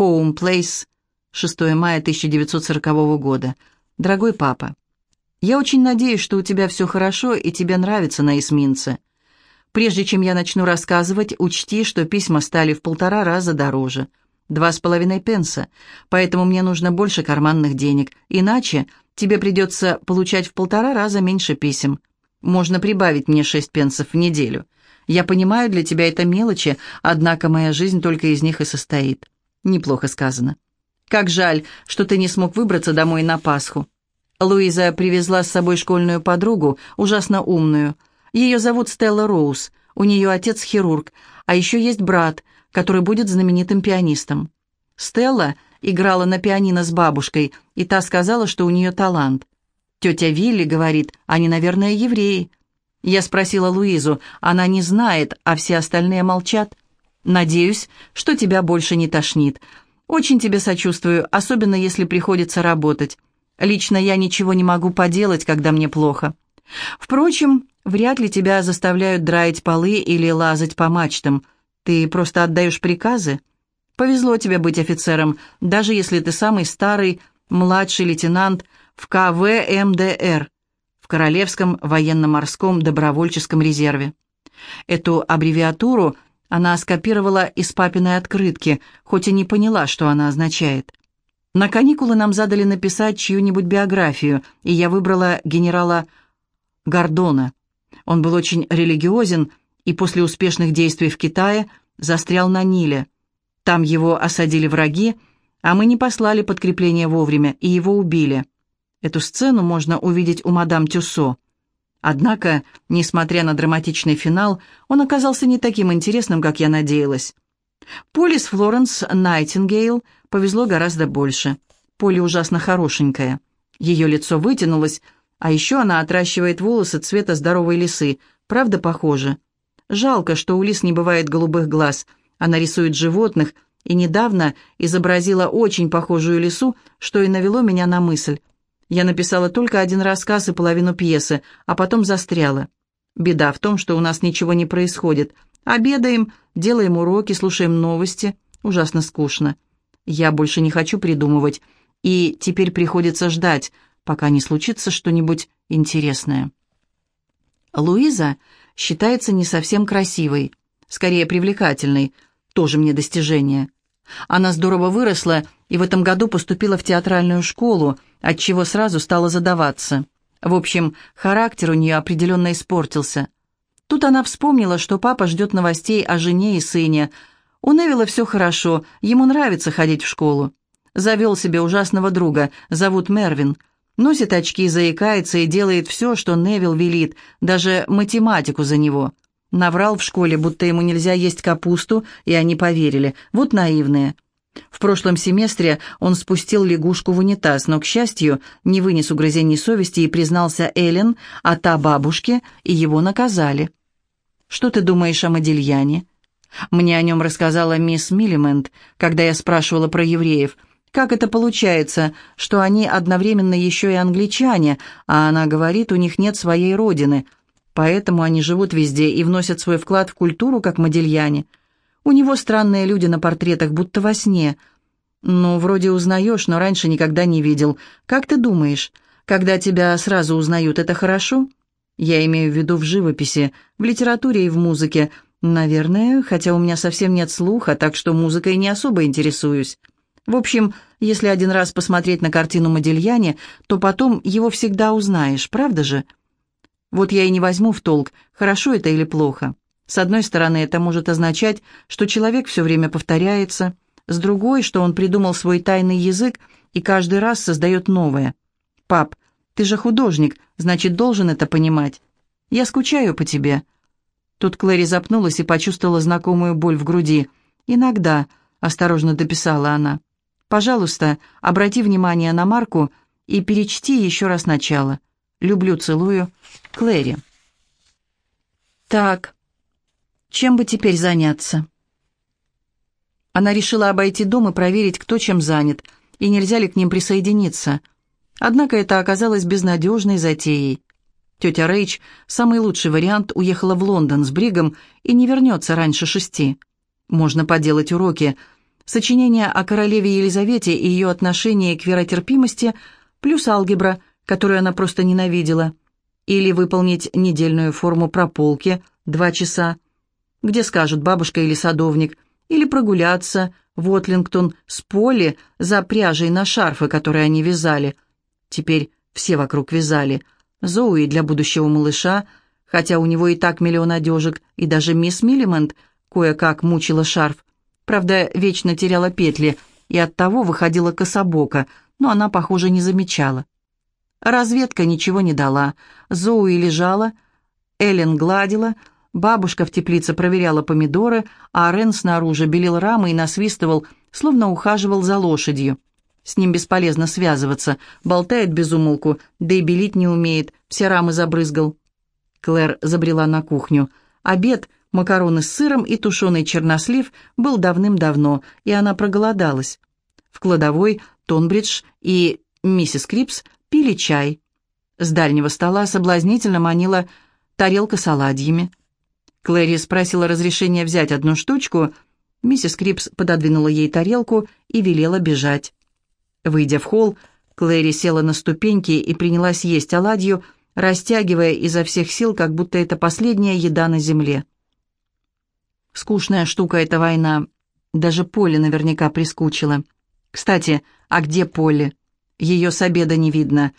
Home Place, 6 мая 1940 года. Дорогой папа, я очень надеюсь, что у тебя все хорошо и тебе нравится на эсминце. Прежде чем я начну рассказывать, учти, что письма стали в полтора раза дороже. Два с половиной пенса, поэтому мне нужно больше карманных денег, иначе тебе придется получать в полтора раза меньше писем. Можно прибавить мне шесть пенсов в неделю. Я понимаю, для тебя это мелочи, однако моя жизнь только из них и состоит. Неплохо сказано. Как жаль, что ты не смог выбраться домой на Пасху. Луиза привезла с собой школьную подругу, ужасно умную. Ее зовут Стелла Роуз. У нее отец хирург, а еще есть брат, который будет знаменитым пианистом. Стелла играла на пианино с бабушкой, и та сказала, что у нее талант. Тетя Вилли говорит, они, наверное, евреи. Я спросила Луизу, она не знает, а все остальные молчат. Надеюсь, что тебя больше не тошнит. Очень тебе сочувствую, особенно если приходится работать. Лично я ничего не могу поделать, когда мне плохо. Впрочем, вряд ли тебя заставляют драить полы или лазать по мачтам. Ты просто отдаешь приказы. Повезло тебе быть офицером, даже если ты самый старый младший лейтенант в КВМДР, в Королевском военно-морском добровольческом резерве. Эту аббревиатуру она скопировала из папиной открытки, хоть и не поняла, что она означает. На каникулы нам задали написать чью-нибудь биографию, и я выбрала генерала Гордона. Он был очень религиозен и после успешных действий в Китае застрял на Ниле. Там его осадили враги, а мы не послали подкрепление вовремя, и его убили. Эту сцену можно увидеть у мадам Тюссо. Однако, несмотря на драматичный финал, он оказался не таким интересным, как я надеялась. Полис Флоренс Найтингейл повезло гораздо больше. Поли ужасно хорошенькая. Ее лицо вытянулось, а еще она отращивает волосы цвета здоровой лисы. Правда, похоже. Жалко, что у лис не бывает голубых глаз. Она рисует животных и недавно изобразила очень похожую лису, что и навело меня на мысль. Я написала только один рассказ и половину пьесы, а потом застряла. Беда в том, что у нас ничего не происходит. Обедаем, делаем уроки, слушаем новости. Ужасно скучно. Я больше не хочу придумывать, и теперь приходится ждать, пока не случится что-нибудь интересное. Луиза считается не совсем красивой, скорее привлекательной, тоже мне достижение. Она здорово выросла и в этом году поступила в театральную школу, отчего сразу стала задаваться. В общем, характер у нее определенно испортился. Тут она вспомнила, что папа ждет новостей о жене и сыне. У Невилла все хорошо, ему нравится ходить в школу. Завел себе ужасного друга, зовут Мервин. Носит очки, заикается и делает все, что Невилл велит, даже математику за него. Наврал в школе, будто ему нельзя есть капусту, и они поверили. Вот наивные. В прошлом семестре он спустил лягушку в унитаз, но, к счастью, не вынес угрызений совести и признался Эллен, а та бабушке, и его наказали. «Что ты думаешь о Модильяне?» Мне о нем рассказала мисс Миллимент, когда я спрашивала про евреев. Как это получается, что они одновременно еще и англичане, а она говорит, у них нет своей родины, поэтому они живут везде и вносят свой вклад в культуру, как Модильяне. У него странные люди на портретах, будто во сне. Ну, вроде узнаешь, но раньше никогда не видел. Как ты думаешь, когда тебя сразу узнают, это хорошо? Я имею в виду в живописи, в литературе и в музыке. Наверное, хотя у меня совсем нет слуха, так что музыкой не особо интересуюсь. В общем, если один раз посмотреть на картину Модильяне, то потом его всегда узнаешь, правда же? Вот я и не возьму в толк, хорошо это или плохо. С одной стороны, это может означать, что человек все время повторяется, с другой, что он придумал свой тайный язык и каждый раз создает новое. «Пап, ты же художник, значит, должен это понимать. Я скучаю по тебе». Тут Клэри запнулась и почувствовала знакомую боль в груди. «Иногда», — осторожно дописала она. «Пожалуйста, обрати внимание на Марку и перечти еще раз начало. Люблю, целую. Клэри». «Так», чем бы теперь заняться? Она решила обойти дом и проверить, кто чем занят, и нельзя ли к ним присоединиться. Однако это оказалось безнадежной затеей. Тетя Рэйч, самый лучший вариант, уехала в Лондон с Бригом и не вернется раньше шести. Можно поделать уроки. сочинение о королеве Елизавете и ее отношении к веротерпимости, плюс алгебра, которую она просто ненавидела, или выполнить недельную форму прополки, два часа, где скажут бабушка или садовник, или прогуляться в Отлингтон с Полли за пряжей на шарфы, которые они вязали. Теперь все вокруг вязали. Зоуи для будущего малыша, хотя у него и так миллион одежек, и даже мисс Миллимент кое-как мучила шарф. Правда, вечно теряла петли и оттого выходила кособоко, но она, похоже, не замечала. Разведка ничего не дала. Зоуи лежала, Эллен гладила, бабушка в теплице проверяла помидоры, а Рен снаружи белил рамы и насвистывал, словно ухаживал за лошадью. С ним бесполезно связываться, болтает без умолку, да и белить не умеет, все рамы забрызгал. Клэр забрела на кухню. Обед, макароны с сыром и тушеный чернослив был давным-давно, и она проголодалась. В кладовой Тонбридж и миссис Крипс пили чай. С дальнего стола соблазнительно манила тарелка с оладьями. Клэри спросила разрешения взять одну штучку. Миссис Крипс пододвинула ей тарелку и велела бежать. Выйдя в холл, Клэри села на ступеньки и принялась есть оладью, растягивая изо всех сил, как будто это последняя еда на земле. Скучная штука эта война. Даже Поле наверняка прискучила. Кстати, а где Поле? Ее с обеда не видно.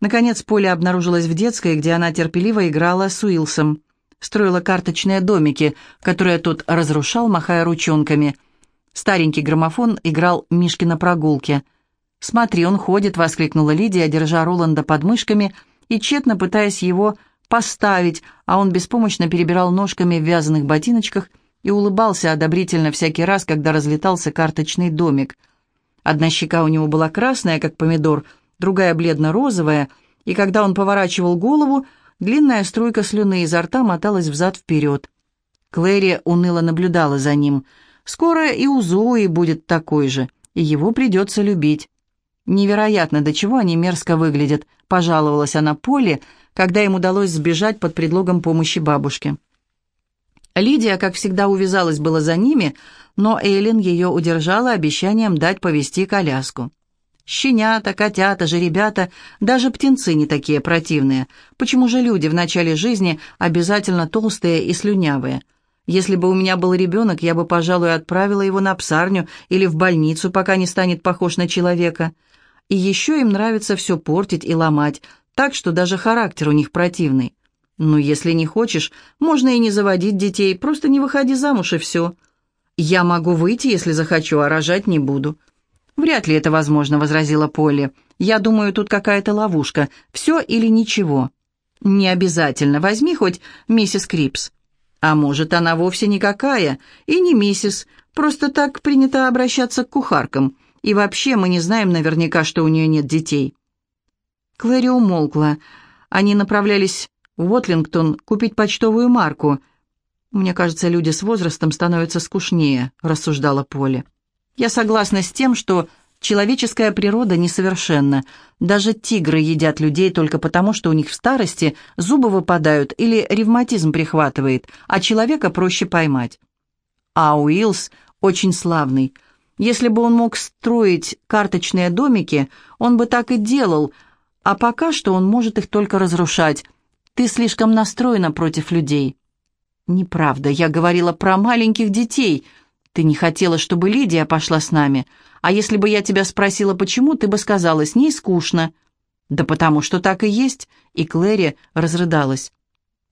Наконец Поле обнаружилась в детской, где она терпеливо играла с Уилсом. Строила карточные домики, которые тот разрушал, махая ручонками. Старенький граммофон играл Мишки на прогулке. «Смотри, он ходит!» — воскликнула Лидия, держа Роланда под мышками и тщетно пытаясь его поставить, а он беспомощно перебирал ножками в вязаных ботиночках и улыбался одобрительно всякий раз, когда разлетался карточный домик. Одна щека у него была красная, как помидор, другая бледно-розовая, и когда он поворачивал голову, длинная струйка слюны изо рта моталась взад-вперед. Клэри уныло наблюдала за ним. «Скоро и у Зои будет такой же, и его придется любить». «Невероятно, до чего они мерзко выглядят», — пожаловалась она Поле, когда им удалось сбежать под предлогом помощи бабушке. Лидия, как всегда, увязалась было за ними, но Эйлин ее удержала обещанием дать повести коляску. Щенята, котята, же ребята, даже птенцы не такие противные. Почему же люди в начале жизни обязательно толстые и слюнявые? Если бы у меня был ребенок, я бы, пожалуй, отправила его на псарню или в больницу, пока не станет похож на человека. И еще им нравится все портить и ломать, так что даже характер у них противный. Ну, если не хочешь, можно и не заводить детей, просто не выходи замуж и все. Я могу выйти, если захочу, а рожать не буду. Вряд ли это возможно, возразила Полли. Я думаю, тут какая-то ловушка. Все или ничего. Не обязательно. Возьми хоть миссис Крипс. А может, она вовсе никакая, и не миссис, просто так принято обращаться к кухаркам. И вообще мы не знаем наверняка, что у нее нет детей». Клэри умолкла. Они направлялись в Уотлингтон купить почтовую марку. «Мне кажется, люди с возрастом становятся скучнее», — рассуждала Поле. «Я согласна с тем, что человеческая природа несовершенна. Даже тигры едят людей только потому, что у них в старости зубы выпадают или ревматизм прихватывает, а человека проще поймать. А Уиллс очень славный. Если бы он мог строить карточные домики, он бы так и делал, а пока что он может их только разрушать. Ты слишком настроена против людей». «Неправда, я говорила про маленьких детей. Ты не хотела, чтобы Лидия пошла с нами. А если бы я тебя спросила, почему, ты бы сказала, с ней скучно». «Да потому что так и есть», и Клэри разрыдалась.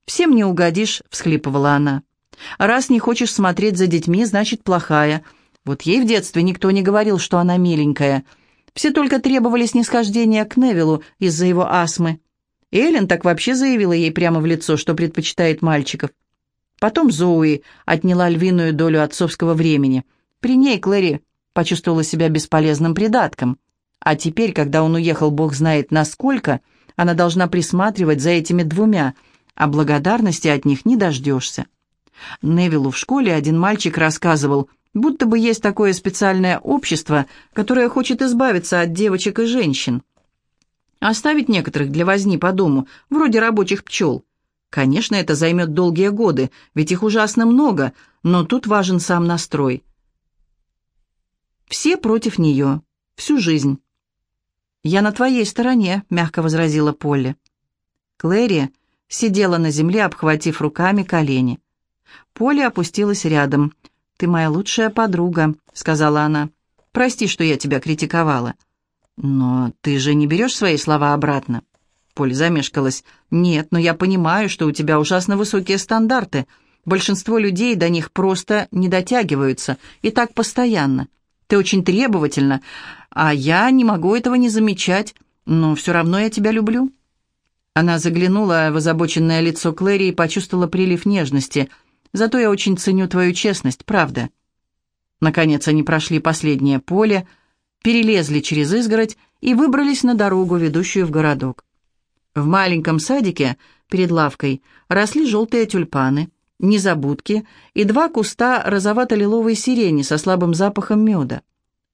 «Всем не угодишь», — всхлипывала она. «Раз не хочешь смотреть за детьми, значит, плохая. Вот ей в детстве никто не говорил, что она миленькая. Все только требовали снисхождения к Невилу из-за его астмы. Эллен так вообще заявила ей прямо в лицо, что предпочитает мальчиков. Потом Зоуи отняла львиную долю отцовского времени. При ней Клэри почувствовала себя бесполезным придатком. А теперь, когда он уехал, бог знает насколько, она должна присматривать за этими двумя, а благодарности от них не дождешься. Невилу в школе один мальчик рассказывал – Будто бы есть такое специальное общество, которое хочет избавиться от девочек и женщин. Оставить некоторых для возни по дому, вроде рабочих пчел. Конечно, это займет долгие годы, ведь их ужасно много, но тут важен сам настрой. Все против нее. Всю жизнь. «Я на твоей стороне», — мягко возразила Полли. Клэри сидела на земле, обхватив руками колени. Полли опустилась рядом. «Ты моя лучшая подруга», — сказала она. «Прости, что я тебя критиковала». «Но ты же не берешь свои слова обратно?» Поль замешкалась. «Нет, но я понимаю, что у тебя ужасно высокие стандарты. Большинство людей до них просто не дотягиваются, и так постоянно. Ты очень требовательна, а я не могу этого не замечать, но все равно я тебя люблю». Она заглянула в озабоченное лицо Клэри и почувствовала прилив нежности. «Зато я очень ценю твою честность, правда». Наконец они прошли последнее поле, перелезли через изгородь и выбрались на дорогу, ведущую в городок. В маленьком садике перед лавкой росли желтые тюльпаны, незабудки и два куста розовато-лиловой сирени со слабым запахом меда.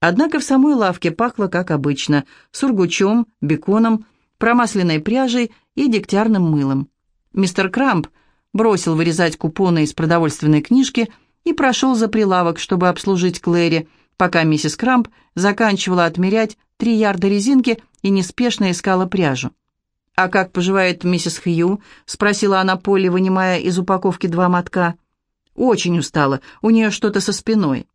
Однако в самой лавке пахло, как обычно, сургучом, беконом, промасленной пряжей и дегтярным мылом. Мистер Крамп бросил вырезать купоны из продовольственной книжки и прошел за прилавок, чтобы обслужить Клэри, пока миссис Крамп заканчивала отмерять три ярда резинки и неспешно искала пряжу. «А как поживает миссис Хью?» — спросила она Полли, вынимая из упаковки два мотка. «Очень устала, у нее что-то со спиной».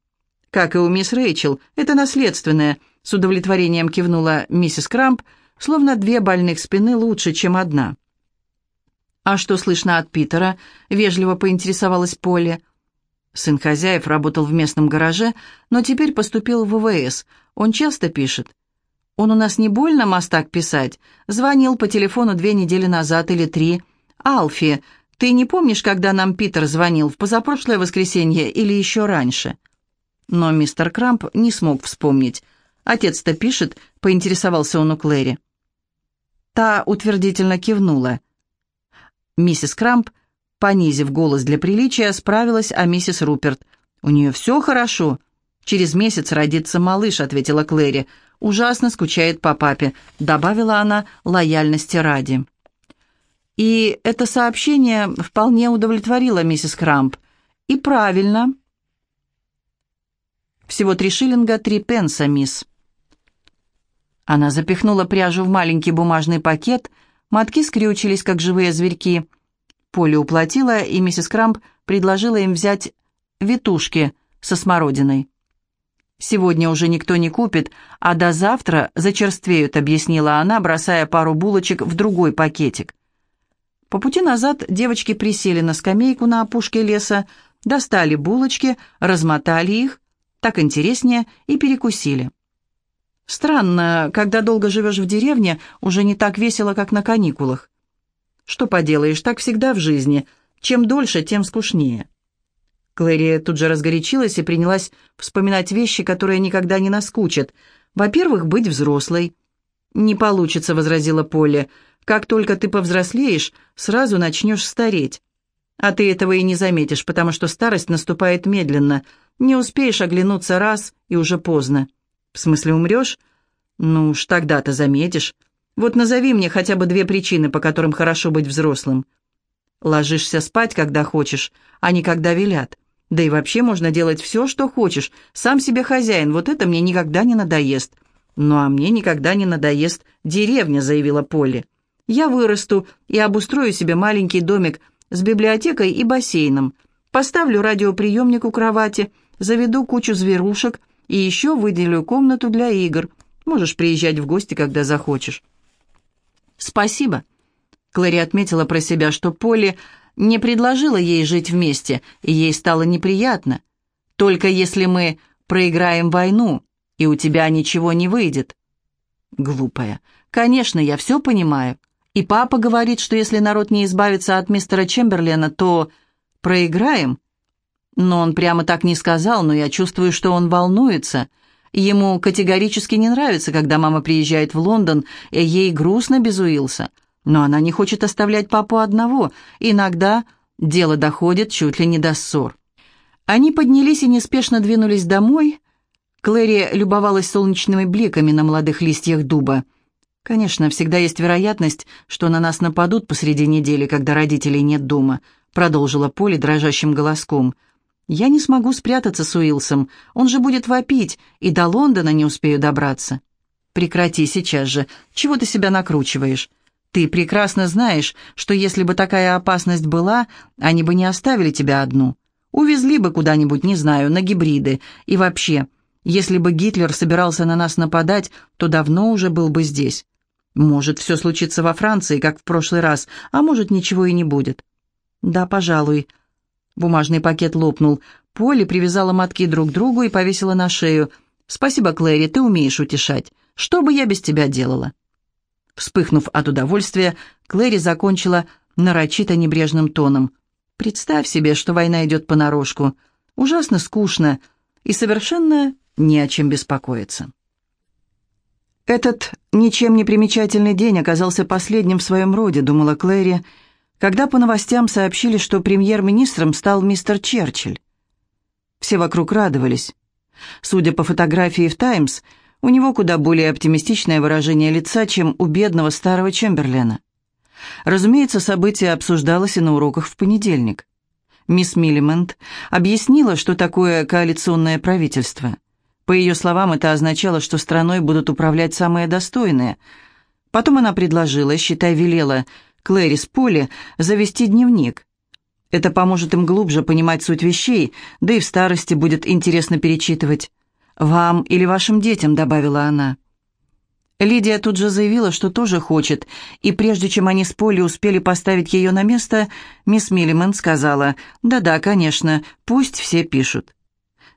«Как и у мисс Рэйчел, это наследственное», — с удовлетворением кивнула миссис Крамп, словно две больных спины лучше, чем одна. «А что слышно от Питера?» — вежливо поинтересовалась Полли. Сын хозяев работал в местном гараже, но теперь поступил в ВВС. Он часто пишет. Он у нас не больно мастак писать. Звонил по телефону две недели назад или три. Алфи, ты не помнишь, когда нам Питер звонил, в позапрошлое воскресенье или еще раньше?» Но мистер Крамп не смог вспомнить. «Отец-то пишет», — поинтересовался он у Клэри. Та утвердительно кивнула. Миссис Крамп, понизив голос для приличия, справилась о миссис Руперт. «У нее все хорошо. Через месяц родится малыш», — ответила Клэри ужасно скучает по папе», — добавила она лояльности ради. И это сообщение вполне удовлетворило миссис Крамп. И правильно. Всего три шиллинга, три пенса, мисс. Она запихнула пряжу в маленький бумажный пакет, мотки скрючились, как живые зверьки. Поле уплатила, и миссис Крамп предложила им взять витушки со смородиной. Сегодня уже никто не купит, а до завтра зачерствеют», — объяснила она, бросая пару булочек в другой пакетик. По пути назад девочки присели на скамейку на опушке леса, достали булочки, размотали их, так интереснее, и перекусили. Странно, когда долго живешь в деревне, уже не так весело, как на каникулах. Что поделаешь, так всегда в жизни. Чем дольше, тем скучнее. Клэри тут же разгорячилась и принялась вспоминать вещи, которые никогда не наскучат. Во-первых, быть взрослой. «Не получится», — возразила Полли. «Как только ты повзрослеешь, сразу начнешь стареть. А ты этого и не заметишь, потому что старость наступает медленно. Не успеешь оглянуться раз, и уже поздно. В смысле, умрешь? Ну уж тогда-то заметишь. Вот назови мне хотя бы две причины, по которым хорошо быть взрослым». Ложишься спать, когда хочешь, а не когда велят. Да и вообще можно делать все, что хочешь. Сам себе хозяин, вот это мне никогда не надоест». «Ну а мне никогда не надоест деревня», — заявила Полли. «Я вырасту и обустрою себе маленький домик с библиотекой и бассейном. Поставлю радиоприемник у кровати, заведу кучу зверушек и еще выделю комнату для игр. Можешь приезжать в гости, когда захочешь». «Спасибо». Клэри отметила про себя, что Полли не предложила ей жить вместе, и ей стало неприятно. Только если мы проиграем войну, и у тебя ничего не выйдет. Глупая. Конечно, я все понимаю. И папа говорит, что если народ не избавится от мистера Чемберлена, то проиграем. Но он прямо так не сказал, но я чувствую, что он волнуется. Ему категорически не нравится, когда мама приезжает в Лондон, и ей грустно без Уилса. Но она не хочет оставлять папу одного. Иногда дело доходит чуть ли не до ссор. Они поднялись и неспешно двинулись домой. Клэри любовалась солнечными бликами на молодых листьях дуба. «Конечно, всегда есть вероятность, что на нас нападут посреди недели, когда родителей нет дома», продолжила Поли дрожащим голоском. «Я не смогу спрятаться с Уилсом, он же будет вопить, и до Лондона не успею добраться». «Прекрати сейчас же, чего ты себя накручиваешь? Ты прекрасно знаешь, что если бы такая опасность была, они бы не оставили тебя одну. Увезли бы куда-нибудь, не знаю, на гибриды. И вообще, если бы Гитлер собирался на нас нападать, то давно уже был бы здесь. Может, все случится во Франции, как в прошлый раз, а может, ничего и не будет. Да, пожалуй. Бумажный пакет лопнул. Полли привязала мотки друг к другу и повесила на шею. «Спасибо, Клэри, ты умеешь утешать. Что бы я без тебя делала?» Вспыхнув от удовольствия, Клэри закончила нарочито небрежным тоном. «Представь себе, что война идет понарошку. Ужасно скучно и совершенно не о чем беспокоиться». Этот ничем не примечательный день оказался последним в своем роде, думала Клэри, когда по новостям сообщили, что премьер-министром стал мистер Черчилль. Все вокруг радовались. Судя по фотографии в «Таймс», у него куда более оптимистичное выражение лица, чем у бедного старого Чемберлена. Разумеется, событие обсуждалось и на уроках в понедельник. Мисс Миллимент объяснила, что такое коалиционное правительство. По ее словам, это означало, что страной будут управлять самые достойные. Потом она предложила, считай, велела, Клэрис Поле завести дневник. Это поможет им глубже понимать суть вещей, да и в старости будет интересно перечитывать. «Вам или вашим детям», — добавила она. Лидия тут же заявила, что тоже хочет, и прежде чем они с Полли успели поставить ее на место, мисс Миллиман сказала, «Да-да, конечно, пусть все пишут».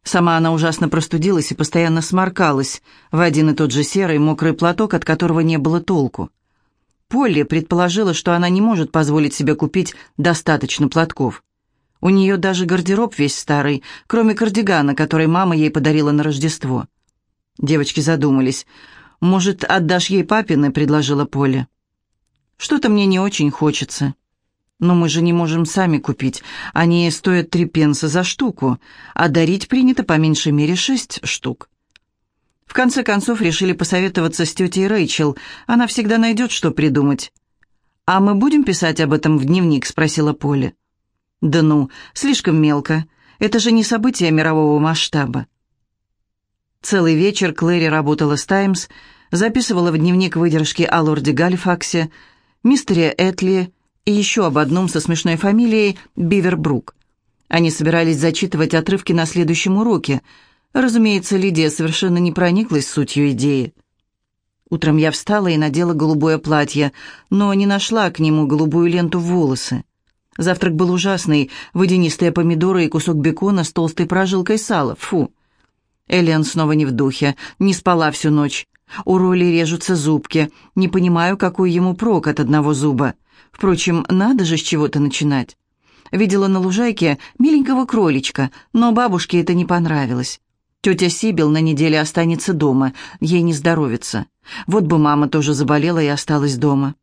Сама она ужасно простудилась и постоянно сморкалась в один и тот же серый мокрый платок, от которого не было толку. Полли предположила, что она не может позволить себе купить достаточно платков. У нее даже гардероб весь старый, кроме кардигана, который мама ей подарила на Рождество. Девочки задумались. «Может, отдашь ей папины?» — предложила Поля. «Что-то мне не очень хочется». «Но мы же не можем сами купить. Они стоят три пенса за штуку, а дарить принято по меньшей мере шесть штук». В конце концов решили посоветоваться с тетей Рэйчел. Она всегда найдет, что придумать. «А мы будем писать об этом в дневник?» — спросила Поля. Да ну, слишком мелко. Это же не событие мирового масштаба. Целый вечер Клэри работала с «Таймс», записывала в дневник выдержки о лорде Галифаксе, мистере Этли и еще об одном со смешной фамилией Бивербрук. Они собирались зачитывать отрывки на следующем уроке. Разумеется, Лидия совершенно не прониклась сутью идеи. Утром я встала и надела голубое платье, но не нашла к нему голубую ленту в волосы. Завтрак был ужасный. Водянистые помидоры и кусок бекона с толстой прожилкой сала. Фу. Элен снова не в духе. Не спала всю ночь. У Роли режутся зубки. Не понимаю, какой ему прок от одного зуба. Впрочем, надо же с чего-то начинать. Видела на лужайке миленького кроличка, но бабушке это не понравилось. Тетя Сибил на неделе останется дома, ей не здоровится. Вот бы мама тоже заболела и осталась дома.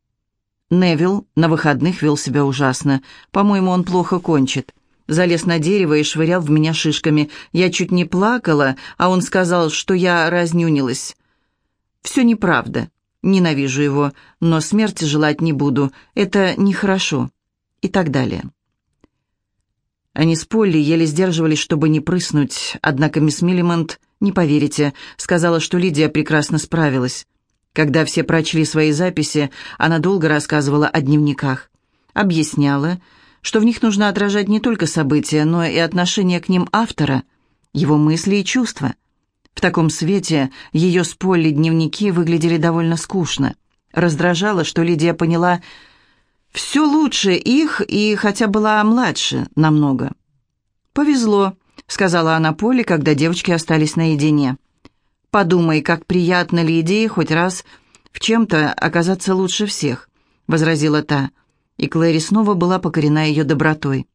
Невил на выходных вел себя ужасно. По-моему, он плохо кончит. Залез на дерево и швырял в меня шишками. Я чуть не плакала, а он сказал, что я разнюнилась. Все неправда. Ненавижу его, но смерти желать не буду. Это нехорошо. И так далее. Они с Полли еле сдерживались, чтобы не прыснуть, однако мисс Миллимонт, не поверите, сказала, что Лидия прекрасно справилась. Когда все прочли свои записи, она долго рассказывала о дневниках. Объясняла, что в них нужно отражать не только события, но и отношение к ним автора, его мысли и чувства. В таком свете ее с Полли дневники выглядели довольно скучно. Раздражало, что Лидия поняла все лучше их и хотя была младше намного. «Повезло», — сказала она Поле, когда девочки остались наедине. «Подумай, как приятно Лидии хоть раз в чем-то оказаться лучше всех», — возразила та, и Клэри снова была покорена ее добротой.